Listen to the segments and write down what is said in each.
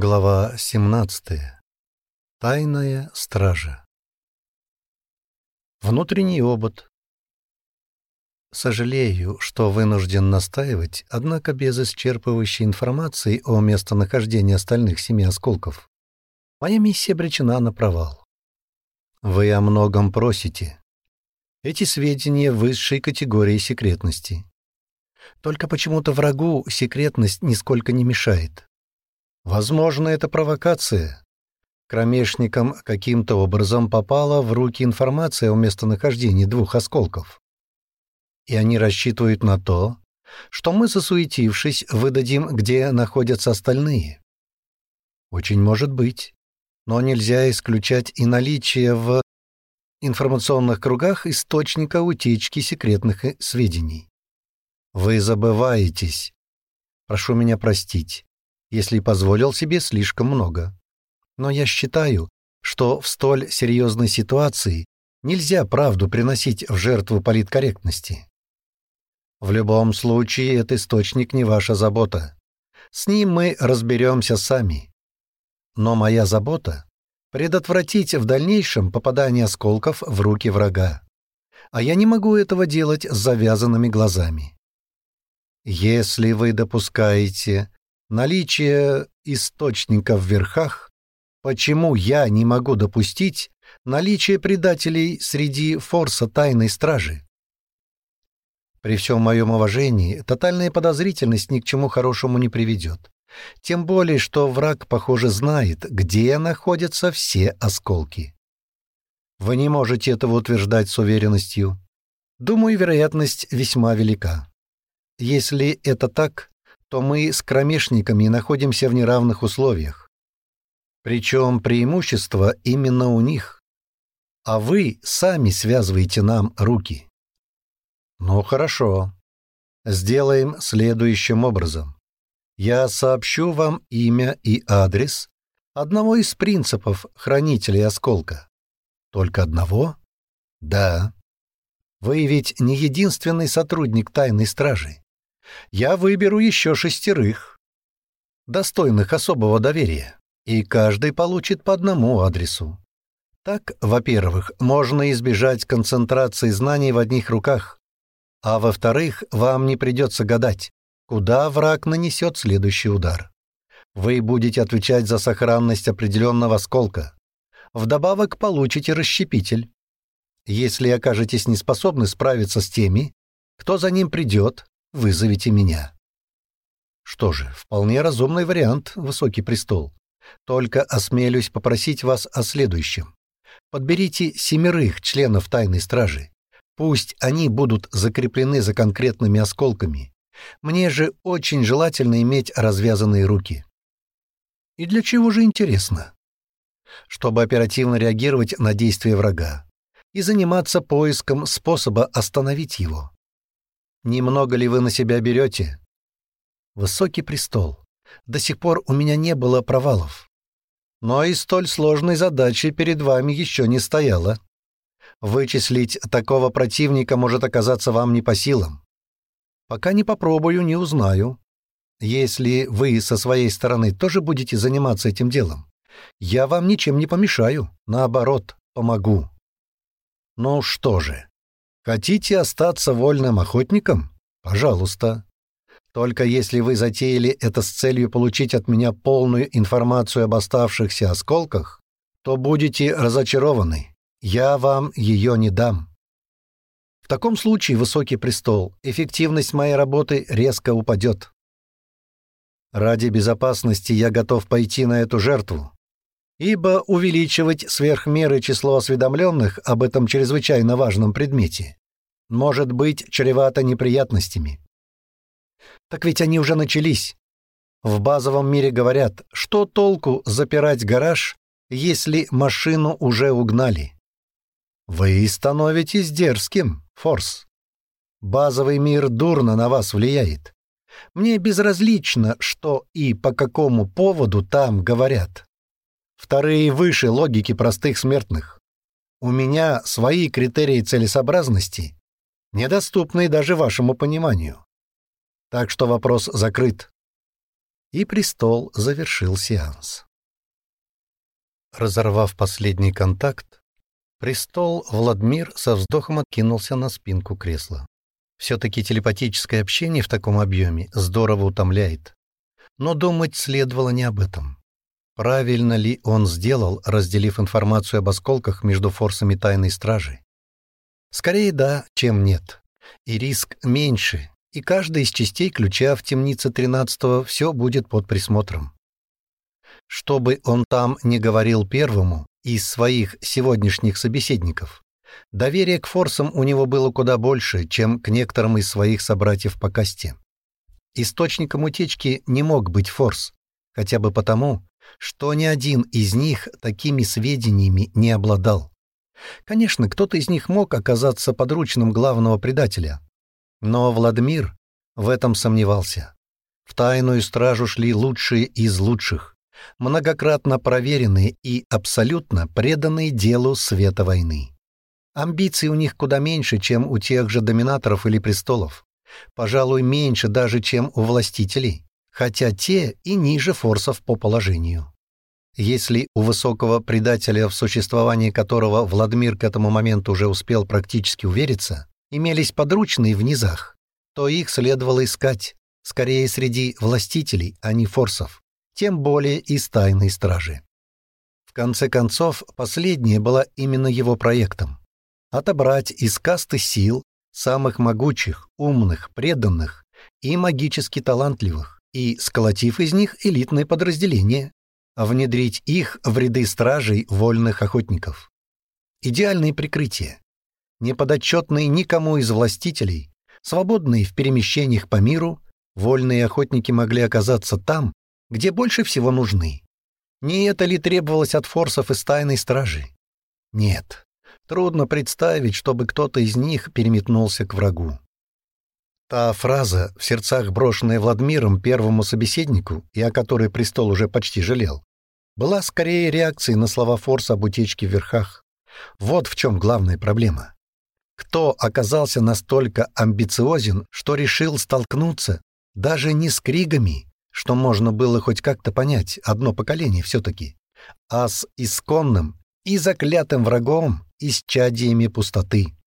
Глава 17. Тайная стража. Внутренний обод. Сожалею, что вынужден настаивать, однако без исчерпывающей информации о местонахождении остальных семи осколков. Моя миссия обречена на провал. Вы о многом просите. Эти сведения высшей категории секретности. Только почему-то врагу секретность нисколько не мешает. Возможно, это провокация. Кромешникам каким-то образом попала в руки информация о местонахождении двух осколков. И они рассчитывают на то, что мы, засуетившись, выдадим, где находятся остальные. Очень может быть, но нельзя исключать и наличие в информационных кругах источника утечки секретных сведений. Вы забываетесь. Прошу меня простить если позволил себе слишком много. Но я считаю, что в столь серьезной ситуации нельзя правду приносить в жертву политкорректности. В любом случае, этот источник не ваша забота. С ним мы разберемся сами. Но моя забота — предотвратить в дальнейшем попадание осколков в руки врага. А я не могу этого делать с завязанными глазами. Если вы допускаете, наличие источника в верхах, почему я не могу допустить наличие предателей среди форса тайной стражи? При всем моем уважении, тотальная подозрительность ни к чему хорошему не приведет. Тем более, что враг, похоже, знает, где находятся все осколки. Вы не можете этого утверждать с уверенностью. Думаю, вероятность весьма велика. Если это так, то мы с кромешниками находимся в неравных условиях. Причем преимущество именно у них. А вы сами связываете нам руки. Ну хорошо. Сделаем следующим образом. Я сообщу вам имя и адрес одного из принципов хранителей осколка. Только одного? Да. Вы ведь не единственный сотрудник тайной стражи я выберу еще шестерых, достойных особого доверия, и каждый получит по одному адресу. Так, во-первых, можно избежать концентрации знаний в одних руках, а во-вторых, вам не придется гадать, куда враг нанесет следующий удар. Вы будете отвечать за сохранность определенного осколка. Вдобавок получите расщепитель. Если окажетесь неспособны справиться с теми, кто за ним придет, вызовите меня. Что же, вполне разумный вариант, высокий престол. Только осмелюсь попросить вас о следующем. Подберите семерых членов тайной стражи. Пусть они будут закреплены за конкретными осколками. Мне же очень желательно иметь развязанные руки. И для чего же интересно? Чтобы оперативно реагировать на действия врага и заниматься поиском способа остановить его. Немного ли вы на себя берете? Высокий престол. До сих пор у меня не было провалов. Но и столь сложной задачи перед вами еще не стояло. Вычислить такого противника может оказаться вам не по силам. Пока не попробую, не узнаю. Если вы со своей стороны тоже будете заниматься этим делом, я вам ничем не помешаю, наоборот, помогу. Ну что же, Хотите остаться вольным охотником? Пожалуйста. Только если вы затеяли это с целью получить от меня полную информацию об оставшихся осколках, то будете разочарованы. Я вам ее не дам. В таком случае, высокий престол, эффективность моей работы резко упадет. Ради безопасности я готов пойти на эту жертву, ибо увеличивать сверх меры число осведомленных об этом чрезвычайно важном предмете может быть чревато неприятностями. Так ведь они уже начались. В базовом мире говорят, что толку запирать гараж, если машину уже угнали. Вы становитесь дерзким, Форс. Базовый мир дурно на вас влияет. Мне безразлично, что и по какому поводу там говорят. Вторые выше логики простых смертных. У меня свои критерии целесообразности недоступные даже вашему пониманию. Так что вопрос закрыт. и престол завершил сеанс. Разорвав последний контакт, престол Владмир со вздохом откинулся на спинку кресла. Все-таки телепатическое общение в таком объеме здорово утомляет. Но думать следовало не об этом. Правильно ли он сделал, разделив информацию об осколках между форсами тайной стражи? Скорее да, чем нет. И риск меньше, и каждая из частей ключа в темнице 13-го все будет под присмотром. Чтобы он там не говорил первому из своих сегодняшних собеседников, доверие к форсам у него было куда больше, чем к некоторым из своих собратьев по касте. Источником утечки не мог быть форс, хотя бы потому, что ни один из них такими сведениями не обладал. Конечно, кто-то из них мог оказаться подручным главного предателя. Но Владимир в этом сомневался. В тайную стражу шли лучшие из лучших, многократно проверенные и абсолютно преданные делу света войны. Амбиций у них куда меньше, чем у тех же доминаторов или престолов. Пожалуй, меньше даже, чем у властителей, хотя те и ниже форсов по положению. Если у высокого предателя, в существовании которого Владимир к этому моменту уже успел практически увериться, имелись подручные в низах, то их следовало искать, скорее среди властителей, а не форсов, тем более из тайной стражи. В конце концов, последняя была именно его проектом. Отобрать из касты сил самых могучих, умных, преданных и магически талантливых, и, сколотив из них элитное подразделение, внедрить их в ряды стражей вольных охотников. Идеальное прикрытие. Неподотчетные никому из властителей, свободные в перемещениях по миру, вольные охотники могли оказаться там, где больше всего нужны. Не это ли требовалось от форсов из тайной стражи? Нет. Трудно представить, чтобы кто-то из них переметнулся к врагу. Та фраза, в сердцах брошенная Владмиром первому собеседнику, и о которой престол уже почти жалел, была скорее реакцией на слова Форса об утечке в верхах. Вот в чем главная проблема. Кто оказался настолько амбициозен, что решил столкнуться даже не с кригами, что можно было хоть как-то понять, одно поколение все-таки, а с исконным и заклятым врагом и с чадиями пустоты.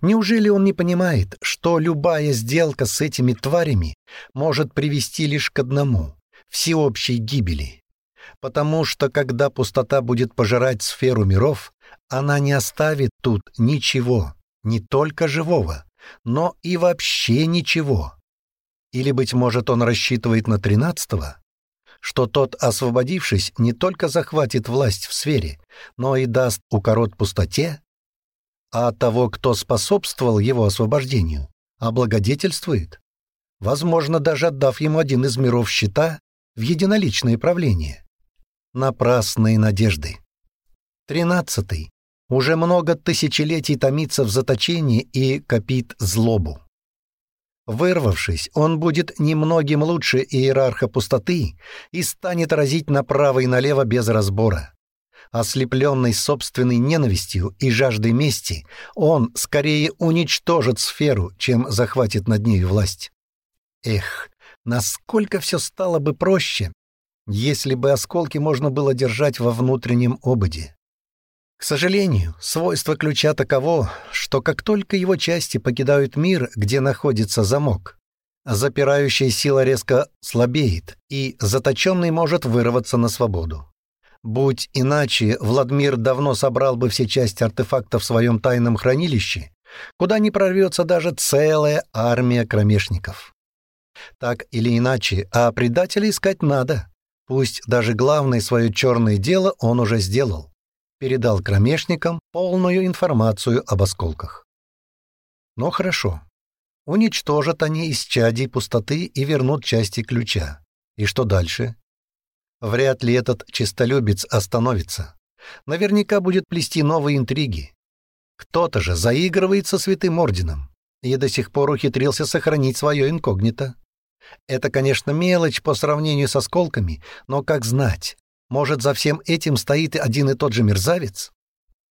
Неужели он не понимает, что любая сделка с этими тварями может привести лишь к одному — всеобщей гибели? потому что когда пустота будет пожирать сферу миров, она не оставит тут ничего, не только живого, но и вообще ничего. Или, быть может, он рассчитывает на тринадцатого, что тот, освободившись, не только захватит власть в сфере, но и даст укорот пустоте, а того, кто способствовал его освобождению, облагодетельствует, возможно, даже отдав ему один из миров щита в единоличное правление напрасные надежды. Тринадцатый. Уже много тысячелетий томится в заточении и копит злобу. Вырвавшись, он будет немногим лучше иерарха пустоты и станет разить направо и налево без разбора. Ослепленный собственной ненавистью и жаждой мести, он скорее уничтожит сферу, чем захватит над ней власть. Эх, насколько все стало бы проще, если бы осколки можно было держать во внутреннем ободе. К сожалению, свойство ключа таково, что как только его части покидают мир, где находится замок, запирающая сила резко слабеет, и заточенный может вырваться на свободу. Будь иначе, Владмир давно собрал бы все части артефакта в своем тайном хранилище, куда не прорвется даже целая армия кромешников. Так или иначе, а предателя искать надо. Пусть даже главное свое черное дело он уже сделал. Передал кромешникам полную информацию об осколках. Но хорошо. Уничтожат они из чадей пустоты и вернут части ключа. И что дальше? Вряд ли этот чистолюбец остановится. Наверняка будет плести новые интриги. Кто-то же заигрывает со святым орденом и до сих пор ухитрился сохранить свое инкогнито. Это, конечно, мелочь по сравнению с осколками, но как знать, может, за всем этим стоит один и тот же мерзавец?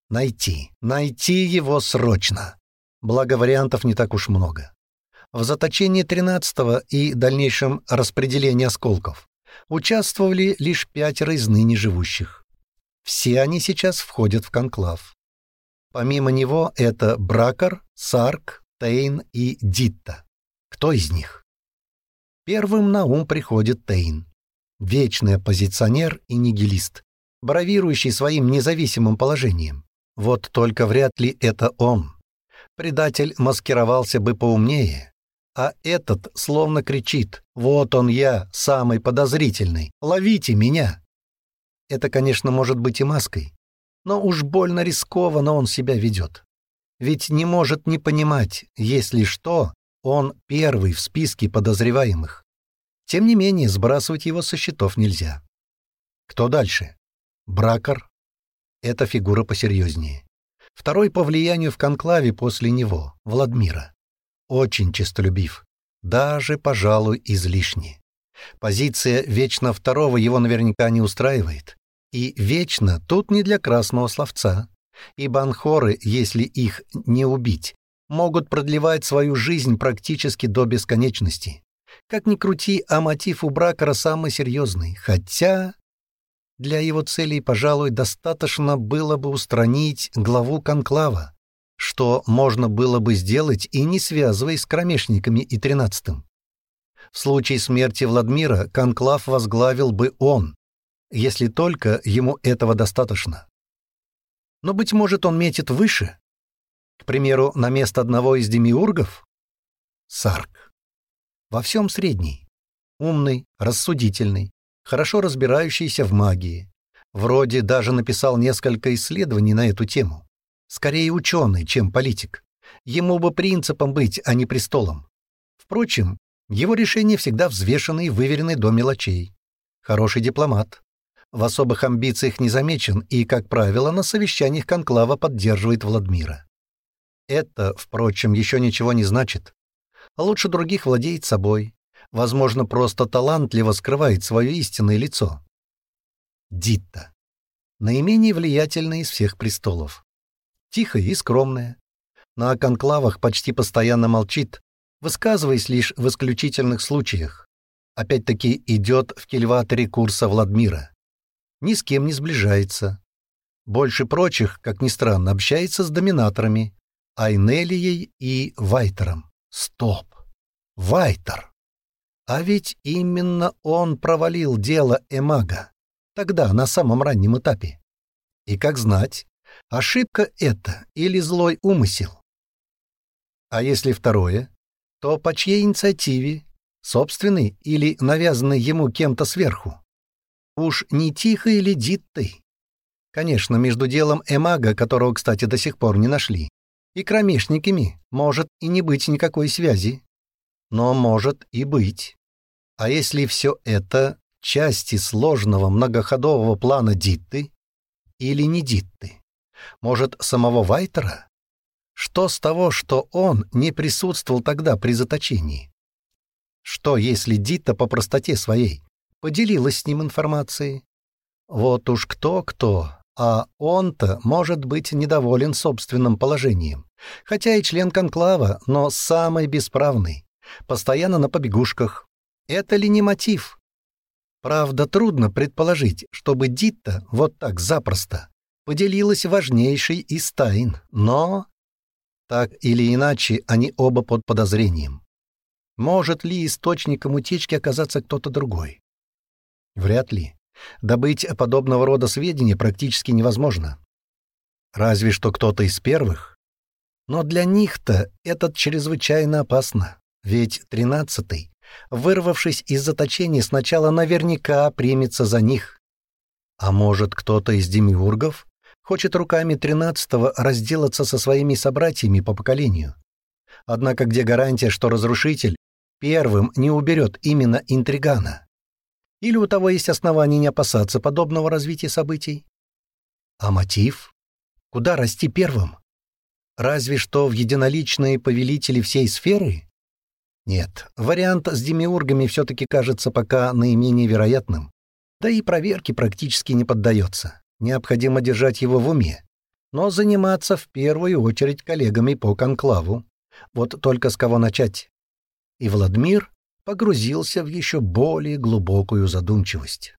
Найти, найти его срочно. Благо, вариантов не так уж много. В заточении 13-го и дальнейшем распределении осколков участвовали лишь пятеро из ныне живущих. Все они сейчас входят в конклав. Помимо него это Бракар, Сарк, Тейн и Дитта. Кто из них? Первым на ум приходит Тейн. Вечный оппозиционер и нигилист, бравирующий своим независимым положением. Вот только вряд ли это он. Предатель маскировался бы поумнее, а этот словно кричит «Вот он я, самый подозрительный, ловите меня!» Это, конечно, может быть и маской, но уж больно рискованно он себя ведет. Ведь не может не понимать, если что, он первый в списке подозреваемых. Тем не менее, сбрасывать его со счетов нельзя. Кто дальше? Бракар. Это фигура посерьезнее. Второй по влиянию в конклаве после него, Владмира. Очень честолюбив. Даже, пожалуй, излишне. Позиция вечно второго его наверняка не устраивает. И вечно тут не для красного словца. Ибо анхоры, если их не убить, могут продлевать свою жизнь практически до бесконечности. Как ни крути, а мотив у Бракара самый серьезный. Хотя для его целей, пожалуй, достаточно было бы устранить главу конклава, что можно было бы сделать и не связываясь с кромешниками и тринадцатым. В случае смерти Владмира конклав возглавил бы он, если только ему этого достаточно. Но, быть может, он метит выше, к примеру, на место одного из демиургов? Сарк. Во всем средний. Умный, рассудительный, хорошо разбирающийся в магии. Вроде даже написал несколько исследований на эту тему. Скорее ученый, чем политик. Ему бы принципом быть, а не престолом. Впрочем, его решения всегда взвешены и выверены до мелочей. Хороший дипломат. В особых амбициях не замечен и, как правило, на совещаниях конклава поддерживает Владмира. Это, впрочем, еще ничего не значит. Лучше других владеет собой. Возможно, просто талантливо скрывает свое истинное лицо. Дитта. Наименее влиятельная из всех престолов. Тихая и скромная. На конклавах почти постоянно молчит, высказываясь лишь в исключительных случаях. Опять-таки идет в кильваторе курса Владмира. Ни с кем не сближается. Больше прочих, как ни странно, общается с доминаторами, Айнелией и Вайтером. Стоп! Вайтер! А ведь именно он провалил дело Эмага. Тогда, на самом раннем этапе. И как знать, ошибка это или злой умысел? А если второе, то по чьей инициативе, собственный или навязанный ему кем-то сверху? Уж не тихо или диттой? Конечно, между делом Эмага, которого, кстати, до сих пор не нашли, и кромешниками может и не быть никакой связи. Но может и быть. А если все это части сложного многоходового плана Дитты или не Дитты? Может, самого Вайтера? Что с того, что он не присутствовал тогда при заточении? Что, если Дитта по простоте своей поделилась с ним информацией? Вот уж кто-кто, а он-то может быть недоволен собственным положением. Хотя и член конклава, но самый бесправный. Постоянно на побегушках. Это ли не мотив? Правда, трудно предположить, чтобы Дитта вот так запросто поделилась важнейшей из тайн, но... Так или иначе, они оба под подозрением. Может ли источником утечки оказаться кто-то другой? Вряд ли. Добыть подобного рода сведения практически невозможно. Разве что кто-то из первых. Но для них-то это чрезвычайно опасно. Ведь тринадцатый, вырвавшись из заточения, сначала наверняка примется за них. А может, кто-то из демиургов хочет руками тринадцатого разделаться со своими собратьями по поколению? Однако где гарантия, что разрушитель первым не уберет именно интригана? Или у того есть основания не опасаться подобного развития событий? А мотив? Куда расти первым? Разве что в единоличные повелители всей сферы? Нет, вариант с демиургами все-таки кажется пока наименее вероятным. Да и проверке практически не поддается. Необходимо держать его в уме. Но заниматься в первую очередь коллегами по конклаву. Вот только с кого начать? и Владимир погрузился в еще более глубокую задумчивость.